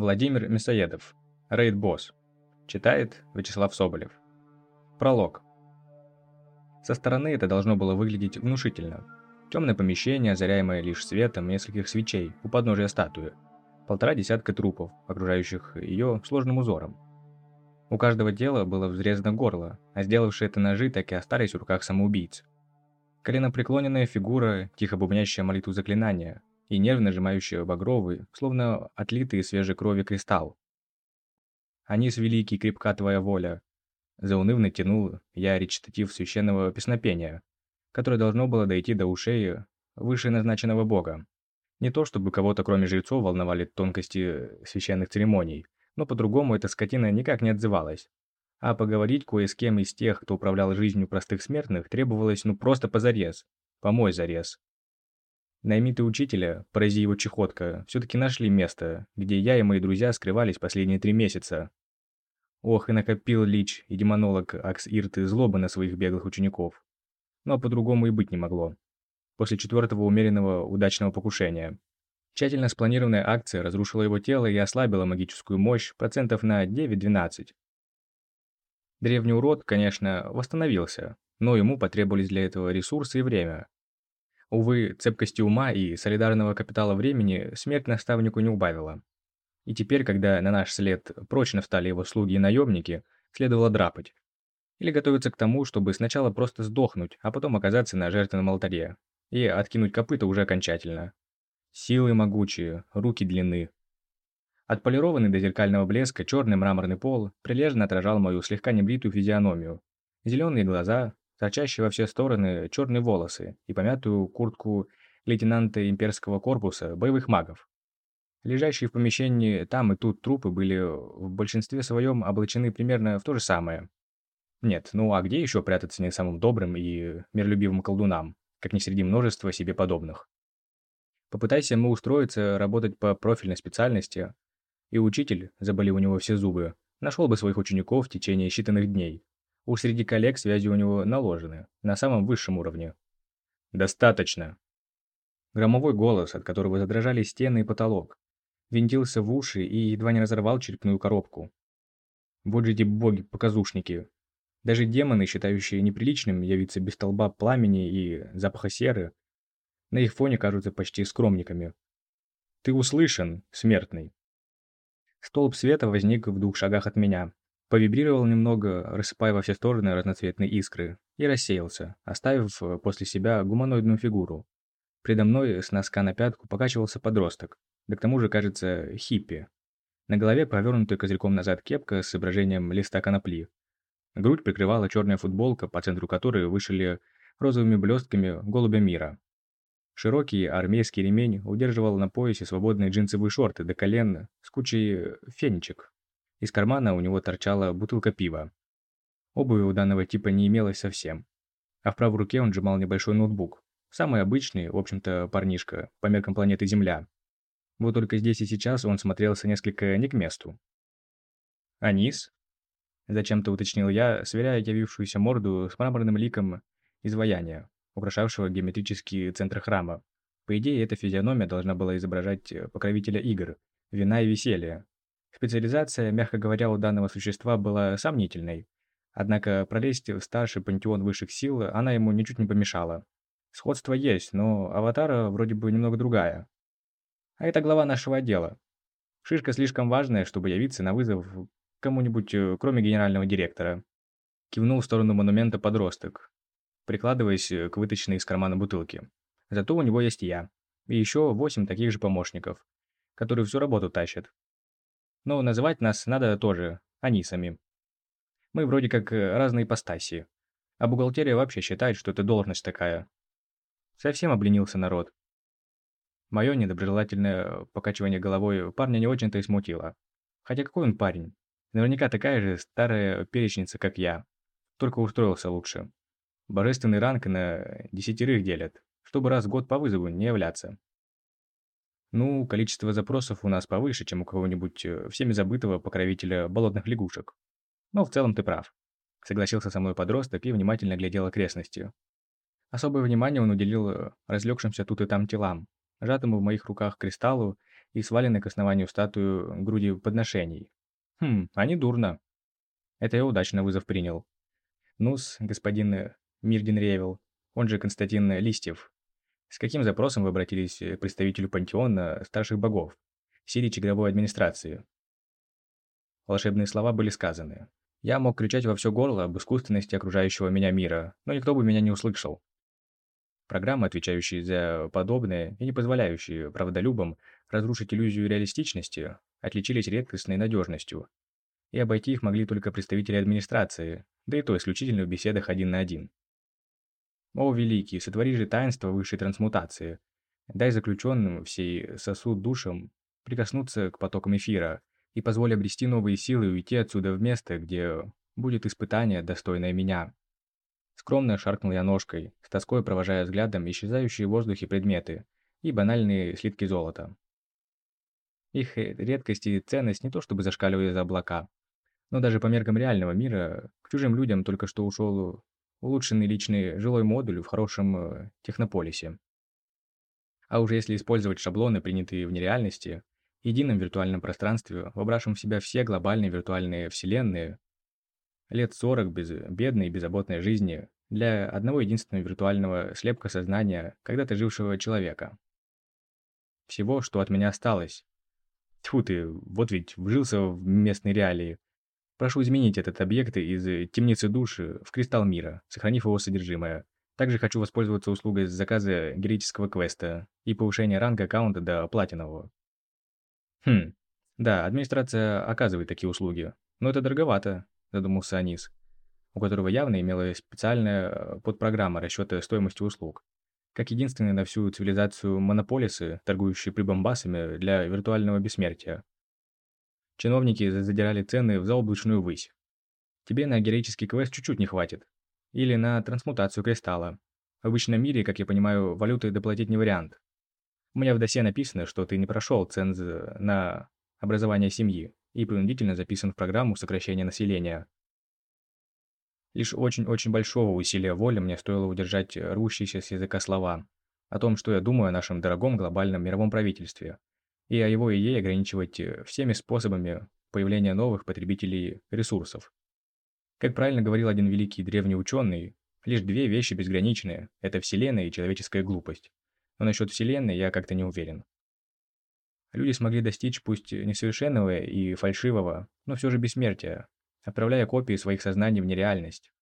Владимир Мясоедов. Рейд-босс. Читает Вячеслав Соболев. Пролог. Со стороны это должно было выглядеть внушительно. Темное помещение, озаряемое лишь светом нескольких свечей у подножия статуи. Полтора десятка трупов, окружающих ее сложным узором. У каждого тела было взрезано горло, а сделавшие это ножи так и остались в руках самоубийц. Коленопреклоненная фигура, тихо бубнящая молитву заклинания, и нервно сжимающая багровый, словно отлитый из свежей крови кристалл. «Анис великий, крепка твоя воля!» Заунывно тянул я речитатив священного песнопения, которое должно было дойти до ушей выше назначенного бога. Не то чтобы кого-то кроме жрецов волновали тонкости священных церемоний, но по-другому эта скотина никак не отзывалась. А поговорить кое с кем из тех, кто управлял жизнью простых смертных, требовалось ну просто позарез. По мой Наймиты учителя, порази его чехотка, все-таки нашли место, где я и мои друзья скрывались последние три месяца. Ох, и накопил Лич и демонолог Акс Ирты злобы на своих беглых учеников. Но по-другому и быть не могло. После четвертого умеренного удачного покушения. Тщательно спланированная акция разрушила его тело и ослабила магическую мощь процентов на 9-12. Древний урод, конечно, восстановился, но ему потребовались для этого ресурсы и время. Увы, цепкости ума и солидарного капитала времени смерть наставнику не убавила. И теперь, когда на наш след прочно встали его слуги и наемники, следовало драпать. Или готовиться к тому, чтобы сначала просто сдохнуть, а потом оказаться на жертвенном алтаре. И откинуть копыта уже окончательно. Силы могучие, руки длинны. Отполированный до зеркального блеска черный мраморный пол прилежно отражал мою слегка небритую физиономию. Зеленые глаза, торчащие во все стороны черные волосы и помятую куртку лейтенанта имперского корпуса боевых магов. Лежащие в помещении там и тут трупы были в большинстве своем облачены примерно в то же самое. Нет, ну а где еще прятаться не самым добрым и миролюбивым колдунам, как не среди множества себе подобных? Попытайся мы устроиться работать по профильной специальности, и учитель, забыли у него все зубы, нашел бы своих учеников в течение считанных дней, Уж среди коллег связи у него наложены, на самом высшем уровне. «Достаточно!» Громовой голос, от которого задрожали стены и потолок, винтился в уши и едва не разорвал черепную коробку. Вот же эти боги-показушники. Даже демоны, считающие неприличным явиться без столба пламени и запаха серы, на их фоне кажутся почти скромниками. «Ты услышан, смертный!» Столб света возник в двух шагах от меня, Повибрировал немного, рассыпая во все стороны разноцветные искры, и рассеялся, оставив э, после себя гуманоидную фигуру. Предо мной с носка на пятку покачивался подросток, да к тому же, кажется, хиппи. На голове повернутая козырьком назад кепка с изображением листа конопли. Грудь прикрывала черная футболка, по центру которой вышили розовыми блестками голубя мира. Широкий армейский ремень удерживал на поясе свободные джинсовые шорты до колен с кучей фенечек, из кармана у него торчала бутылка пива. Обуви у данного типа не имелось совсем. А в правой руке он сжимал небольшой ноутбук. Самый обычный, в общем-то, парнишка, по меркам планеты Земля. Вот только здесь и сейчас он смотрелся несколько не к месту. «Анис?» Зачем-то уточнил я, сверяя явившуюся морду с мраморным ликом изваяния, украшавшего геометрический центр храма. По идее, эта физиономия должна была изображать покровителя игр, вина и веселья, Специализация, мягко говоря, у данного существа была сомнительной. Однако пролезть в старший пантеон высших сил она ему ничуть не помешала. Сходство есть, но аватара вроде бы немного другая. А это глава нашего отдела. Шишка слишком важная, чтобы явиться на вызов кому-нибудь, э, кроме генерального директора. Кивнул в сторону монумента подросток, прикладываясь к вытащенной из кармана бутылке. Зато у него есть я. И еще восемь таких же помощников, которые всю работу тащат. Но называть нас надо тоже анисами. Мы вроде как э, разные ипостаси. А бухгалтерия вообще считает, что это должность такая. Совсем обленился народ. Мое недоброжелательное покачивание головой парня не очень-то и смутило. Хотя какой он парень? Наверняка такая же старая перечница, как я. Только устроился лучше. Божественный ранг на десятерых делят, чтобы раз в год по вызову не являться. Ну, количество запросов у нас повыше, чем у кого-нибудь э, всеми забытого покровителя болотных лягушек. Но в целом ты прав. Согласился со мной подросток и внимательно глядел окрестности. Особое внимание он уделил э, разлегшимся тут и там телам, сжатому в моих руках кристаллу и свалены к основанию статую груди подношений. Хм, а не дурно. Это я удачно вызов принял. Ну-с, господин Мирдин Ревел, он же Константин Листьев. С каким запросом вы обратились к представителю пантеона старших богов, Сирич игровой администрации? Волшебные слова были сказаны. Я мог кричать во все горло об искусственности окружающего меня мира, но никто бы меня не услышал. Программы, отвечающие за подобное и не позволяющие правдолюбам разрушить иллюзию реалистичности, отличились редкостной надежностью, и обойти их могли только представители администрации, да и то исключительно в беседах один на один. О, великий, сотвори же таинство высшей трансмутации. Дай заключенным всей сосуд душам прикоснуться к потокам эфира и позволь обрести новые силы и уйти отсюда в место, где будет испытание, достойное меня. Скромно шаркнул я ножкой, с тоской провожая взглядом исчезающие в воздухе предметы и банальные слитки золота. Их редкость и ценность не то чтобы зашкаливали за облака, но даже по меркам реального мира к чужим людям только что ушел улучшенный личный жилой модуль в хорошем э, технополисе. А уже если использовать шаблоны, принятые в нереальности, едином виртуальном пространстве, вобравшем в себя все глобальные виртуальные вселенные, лет 40 без бедной и беззаботной жизни для одного единственного виртуального слепка сознания когда-то жившего человека. Всего, что от меня осталось. Тьфу ты, вот ведь вжился в местные реалии, Прошу изменить этот объект из э, темницы души в кристалл мира, сохранив его содержимое. Также хочу воспользоваться услугой заказа героического квеста и повышения ранга аккаунта до платинового. Хм, да, администрация оказывает такие услуги, но это дороговато, задумался Анис, у которого явно имела специальная э, подпрограмма расчета стоимости услуг. Как единственный на всю цивилизацию монополисы, торгующие прибамбасами для виртуального бессмертия. Чиновники задирали цены в заоблачную высь. Тебе на героический квест чуть-чуть не хватит. Или на трансмутацию кристалла. В обычном мире, как я понимаю, валюты доплатить не вариант. У меня в досе написано, что ты не прошел ценз на образование семьи и принудительно записан в программу сокращения населения. Лишь очень-очень большого усилия воли мне стоило удержать рвущиеся с языка слова о том, что я думаю о нашем дорогом глобальном мировом правительстве, и о его идее ограничивать э, всеми способами появления новых потребителей ресурсов. Как правильно говорил один великий древний ученый, лишь две вещи безграничные – это Вселенная и человеческая глупость. Но насчет Вселенной я как-то не уверен. Люди смогли достичь пусть несовершенного и фальшивого, но все же бессмертия, отправляя копии своих сознаний в нереальность.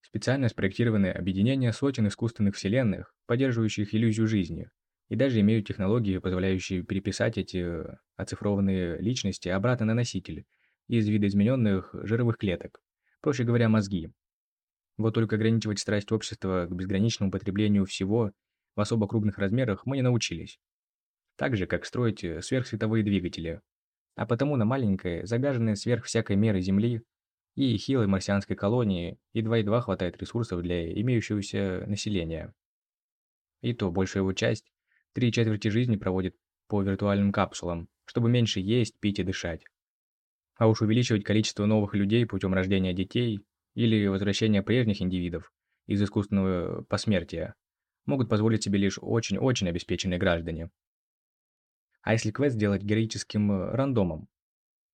Специально спроектированы объединения сотен искусственных вселенных, поддерживающих иллюзию жизни, и даже имеют технологии, позволяющие переписать эти оцифрованные личности обратно на носитель из видоизмененных жировых клеток, проще говоря, мозги. Вот только ограничивать страсть общества к безграничному потреблению всего в особо крупных размерах мы не научились. Так же, как строить э, сверхсветовые двигатели. А потому на маленькой, загаженной сверх всякой меры Земли и хилой марсианской колонии едва-едва хватает ресурсов для имеющегося населения. И то большая его часть Три четверти жизни проводит по виртуальным капсулам, чтобы меньше есть, пить и дышать. А уж увеличивать количество новых людей путем рождения детей или возвращения прежних индивидов из искусственного посмертия могут позволить себе лишь очень-очень обеспеченные граждане. А если квест сделать героическим э, рандомом?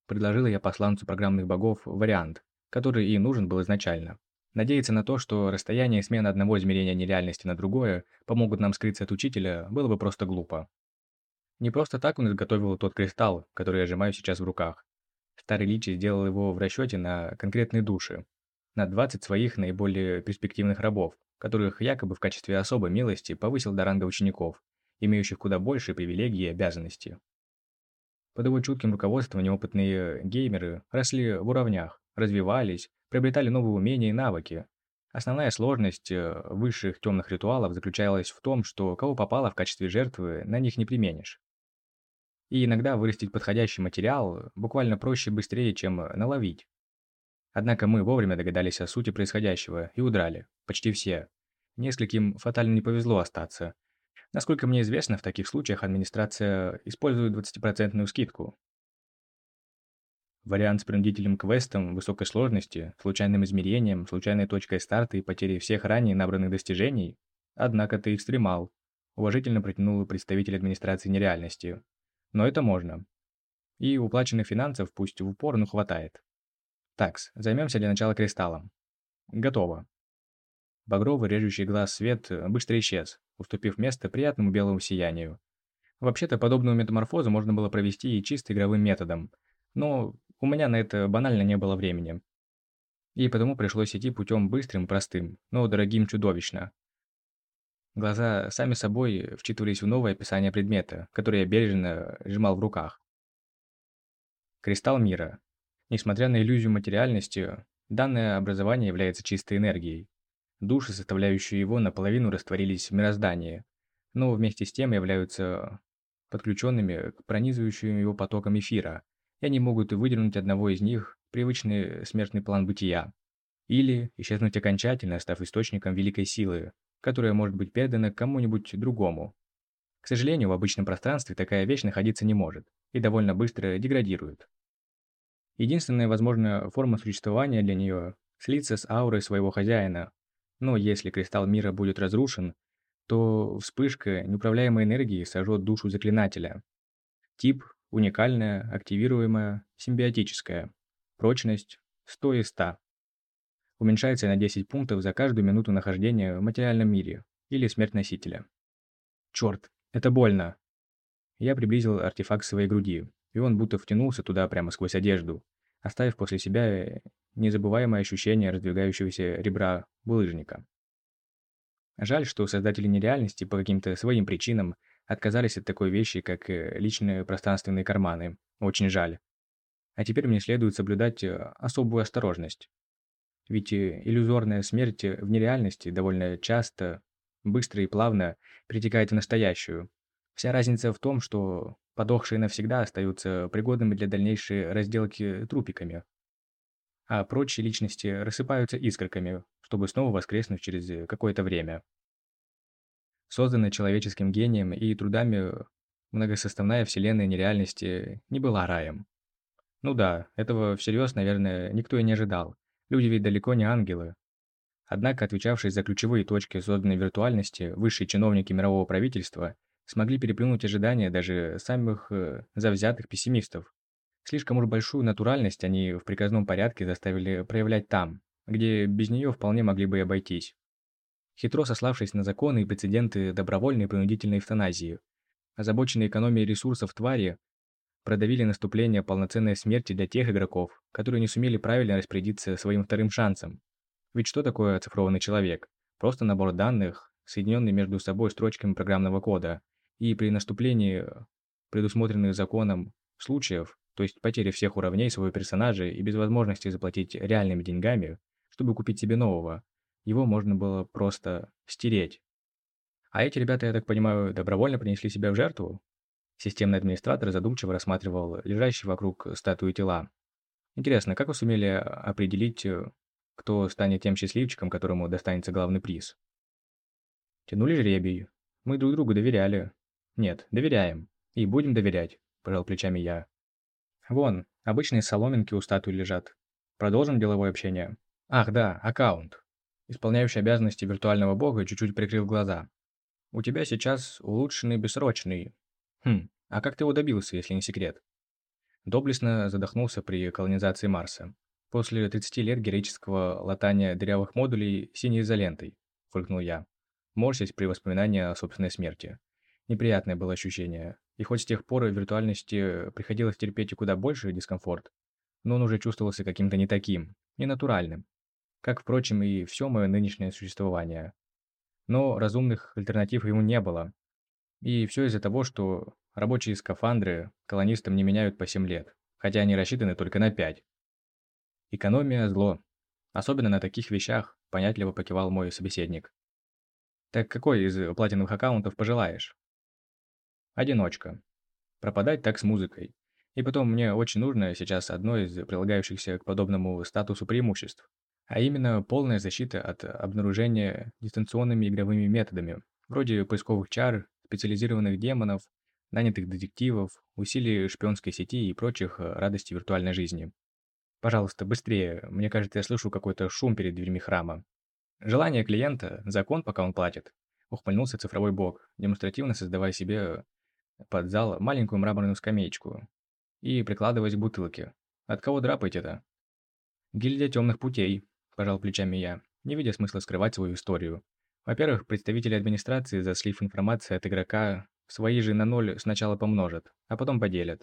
Предложила я посланцу программных богов вариант, который и нужен был изначально. Надеяться на то, что расстояние и смена одного измерения нереальности на другое помогут нам скрыться от учителя, было бы просто глупо. Не просто так он изготовил тот кристалл, который я сжимаю сейчас в руках. Старый Личи сделал его в расчете на конкретные души, на 20 своих наиболее перспективных рабов, которых якобы в качестве особой милости повысил до ранга учеников, имеющих куда больше привилегий и обязанностей. Под его чутким руководством неопытные геймеры росли в уровнях, развивались, приобретали новые умения и навыки. Основная сложность э, высших темных ритуалов заключалась в том, что кого попало в качестве жертвы, на них не применишь. И иногда вырастить подходящий материал буквально проще и быстрее, чем наловить. Однако мы вовремя догадались о сути происходящего и удрали. Почти все. Нескольким фатально не повезло остаться. Насколько мне известно, в таких случаях администрация использует 20% скидку, Вариант с принудительным квестом высокой сложности, случайным измерением, случайной точкой старта и потерей всех ранее набранных достижений? Однако ты экстремал. Уважительно протянул представитель администрации нереальности. Но это можно. И уплаченных финансов пусть в упор, но хватает. Такс, займемся для начала кристаллом. Готово. Багровый режущий глаз свет быстро исчез, уступив место приятному белому сиянию. Вообще-то подобную метаморфозу можно было провести и чисто игровым методом, но у меня на это банально не было времени. И потому пришлось идти путем быстрым простым, но дорогим чудовищно. Глаза сами собой вчитывались в новое описание предмета, который я бережно сжимал в руках. Кристалл мира. Несмотря на иллюзию материальности, данное образование является чистой энергией. Души, составляющие его, наполовину растворились в мироздании, но вместе с тем являются подключенными к пронизывающим его потокам эфира, и они могут выдернуть одного из них привычный смертный план бытия. Или исчезнуть окончательно, став источником великой силы, которая может быть передана кому-нибудь другому. К сожалению, в обычном пространстве такая вещь находиться не может и довольно быстро деградирует. Единственная возможная форма существования для нее – слиться с аурой своего хозяина. Но если кристалл мира будет разрушен, то вспышка неуправляемой энергии сожжет душу заклинателя. Тип – уникальная, активируемая, симбиотическая. Прочность – 100 из 100. Уменьшается на 10 пунктов за каждую минуту нахождения в материальном мире или смерть носителя. Черт, это больно. Я приблизил артефакт своей груди, и он будто втянулся туда прямо сквозь одежду, оставив после себя незабываемое ощущение раздвигающегося ребра булыжника. Жаль, что создатели нереальности по каким-то своим причинам отказались от такой вещи, как э, личные пространственные карманы. Очень жаль. А теперь мне следует соблюдать э, особую осторожность. Ведь э, иллюзорная смерть в нереальности довольно часто, быстро и плавно перетекает в настоящую. Вся разница в том, что подохшие навсегда остаются пригодными для дальнейшей разделки трупиками, а прочие личности рассыпаются искорками, чтобы снова воскреснуть через какое-то время. Созданная человеческим гением и трудами многосоставная вселенная нереальности не была раем. Ну да, этого всерьез, наверное, никто и не ожидал. Люди ведь далеко не ангелы. Однако, отвечавшие за ключевые точки созданной виртуальности, высшие чиновники мирового правительства смогли переплюнуть ожидания даже самых э, завзятых пессимистов. Слишком уж большую натуральность они в приказном порядке заставили проявлять там, где без нее вполне могли бы и обойтись. Хитро сославшись на законы и прецеденты добровольной и принудительной эвтаназии, озабоченные экономией ресурсов твари продавили наступление полноценной смерти для тех игроков, которые не сумели правильно распорядиться своим вторым шансом. Ведь что такое оцифрованный человек? Просто набор данных, соединенный между собой строчками программного кода, и при наступлении предусмотренных законом случаев, то есть потери всех уровней своего персонажа и без возможности заплатить реальными деньгами, чтобы купить себе нового, его можно было просто стереть. А эти ребята, я так понимаю, добровольно принесли себя в жертву? Системный администратор задумчиво рассматривал лежащие вокруг статуи тела. Интересно, как вы сумели определить, э, кто станет тем счастливчиком, которому достанется главный приз? Тянули жребий. Мы друг другу доверяли. Нет, доверяем. И будем доверять, пожал плечами я. Вон, обычные соломинки у статуи лежат. Продолжим деловое общение. Ах, да, аккаунт. Исполняющий обязанности виртуального бога чуть-чуть прикрыл глаза. У тебя сейчас улучшенный бессрочный, Хм, а как ты его добился, если не секрет? Доблестно задохнулся при колонизации Марса. После 30 лет героического латания дырявых модулей синей изолентой, фыркнул я, морщась при воспоминании о собственной смерти. Неприятное было ощущение, и хоть с тех пор в виртуальности приходилось терпеть и куда больше дискомфорт, но он уже чувствовался каким-то не таким, ненатуральным, как, впрочем, и все мое нынешнее существование. Но разумных альтернатив ему не было, и все из-за того, что рабочие скафандры колонистам не меняют по 7 лет, хотя они рассчитаны только на 5. Экономия – зло. Особенно на таких вещах, понятливо покивал мой собеседник. Так какой из платиновых аккаунтов пожелаешь? Одиночка. Пропадать так с музыкой. И потом мне очень нужно сейчас одно из прилагающихся к подобному статусу преимуществ, а именно полная защита от обнаружения дистанционными игровыми методами, вроде поисковых чар специализированных демонов, нанятых детективов, усилий шпионской сети и прочих э, радостей виртуальной жизни. Пожалуйста, быстрее, мне кажется, я слышу какой-то шум перед дверьми храма. Желание клиента – закон, пока он платит. Ухмыльнулся цифровой бог, демонстративно создавая себе под зал маленькую мраморную скамеечку и прикладываясь к бутылке. От кого драпать это? Гильдия темных путей, пожал плечами я, не видя смысла скрывать свою историю. Во-первых, представители администрации за слив информации от игрока свои же на ноль сначала помножат, а потом поделят.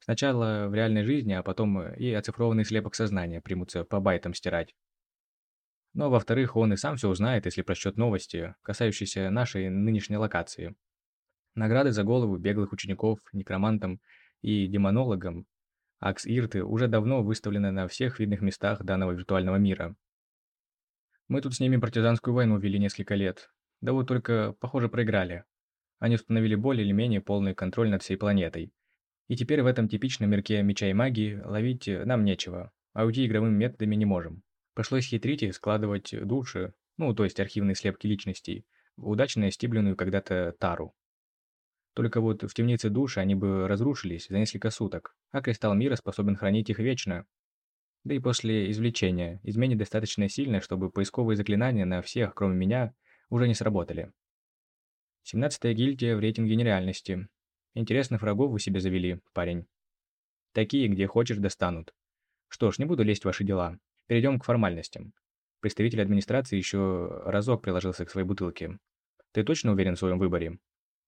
Сначала в реальной жизни, а потом и оцифрованный слепок сознания примутся по байтам стирать. Но, во-вторых, он и сам все узнает, если прочтет новости, касающиеся нашей нынешней локации. Награды за голову беглых учеников, некромантам и демонологам Акс-Ирты уже давно выставлены на всех видных местах данного виртуального мира. Мы тут с ними партизанскую войну вели несколько лет. Да вот только, похоже, проиграли. Они установили более или менее полный контроль над всей планетой. И теперь в этом типичном мирке меча и магии ловить нам нечего, а уйти игровыми методами не можем. Пришлось хитрить и складывать души, ну, то есть архивные слепки личностей, в удачно стибленную когда-то тару. Только вот в темнице души они бы разрушились за несколько суток, а кристалл мира способен хранить их вечно. Да и после извлечения изменит достаточно сильно, чтобы поисковые заклинания на всех, кроме меня, уже не сработали. 17-я гильдия в рейтинге нереальности. Интересных врагов вы себе завели, парень. Такие, где хочешь, достанут. Что ж, не буду лезть в ваши дела. Перейдем к формальностям. Представитель администрации еще разок приложился к своей бутылке. Ты точно уверен в своем выборе?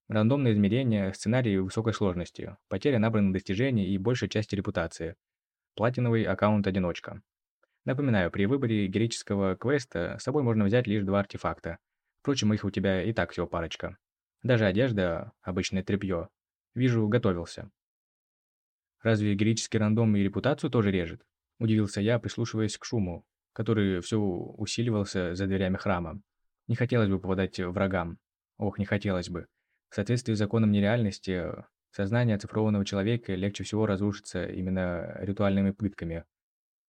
Рандомные измерения, сценарии высокой сложности, потеря набранных достижений и большей части репутации. Платиновый аккаунт-одиночка. Напоминаю, при выборе героического квеста с собой можно взять лишь два артефакта. Впрочем, их у тебя и так всего парочка. Даже одежда, обычное тряпье. Вижу, готовился. Разве героический рандом и репутацию тоже режет? Удивился я, прислушиваясь к шуму, который все усиливался за дверями храма. Не хотелось бы попадать врагам. Ох, не хотелось бы. В соответствии с законом нереальности, сознание оцифрованного человека легче всего разрушится именно ритуальными пытками,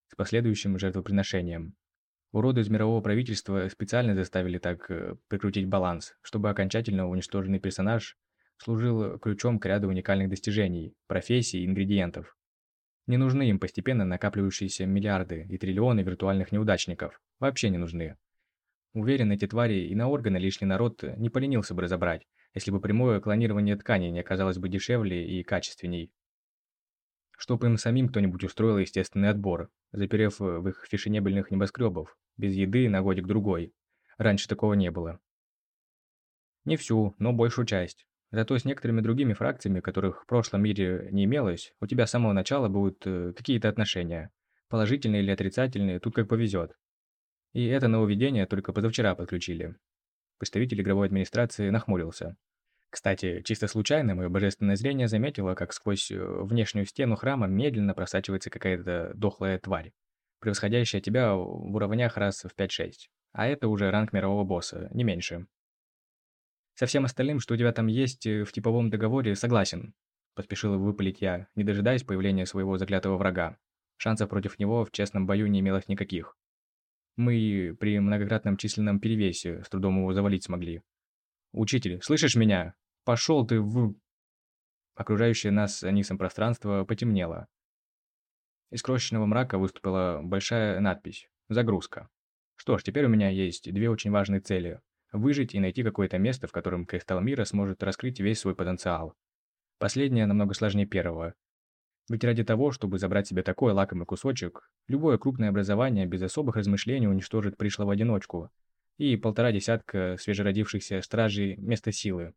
с последующим жертвоприношением. Уроды из мирового правительства специально заставили так э, прикрутить баланс, чтобы окончательно уничтоженный персонаж служил ключом к ряду уникальных достижений, профессий и ингредиентов. Не нужны им постепенно накапливающиеся миллиарды и триллионы виртуальных неудачников. Вообще не нужны. Уверен, эти твари и на органы лишний народ не поленился бы разобрать, если бы прямое клонирование тканей не оказалось бы дешевле и качественней. Чтоб им самим кто-нибудь устроил естественный отбор, заперев в их фешенебельных небоскребов, без еды на годик-другой. Раньше такого не было. Не всю, но большую часть. Зато с некоторыми другими фракциями, которых в прошлом мире не имелось, у тебя с самого начала будут э, какие-то отношения. Положительные или отрицательные, тут как повезет. И это нововведение только позавчера подключили. Представитель игровой администрации нахмурился. Кстати, чисто случайно мое божественное зрение заметило, как сквозь э, внешнюю стену храма медленно просачивается какая-то дохлая тварь, превосходящая тебя в уровнях раз в 5-6. А это уже ранг мирового босса, не меньше. Со всем остальным, что у тебя там есть э, в типовом договоре, согласен. Поспешил выпалить я, не дожидаясь появления своего заклятого врага. Шансов против него в честном бою не имелось никаких. Мы при многократном численном перевесе с трудом его завалить смогли. «Учитель, слышишь меня? Пошел ты в...» Окружающее нас Анисом пространство потемнело. Из крошечного мрака выступила большая надпись «Загрузка». Что ж, теперь у меня есть две очень важные цели. Выжить и найти какое-то место, в котором Кристалл Мира сможет раскрыть весь свой потенциал. Последнее намного сложнее первого, ведь ради того, чтобы забрать себе такой лакомый кусочек, любое крупное образование без особых размышлений уничтожит пришлого одиночку и полтора десятка свежеродившихся стражей место силы.